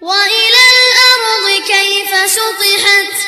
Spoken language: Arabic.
وإلى الأرض كيف سطحت؟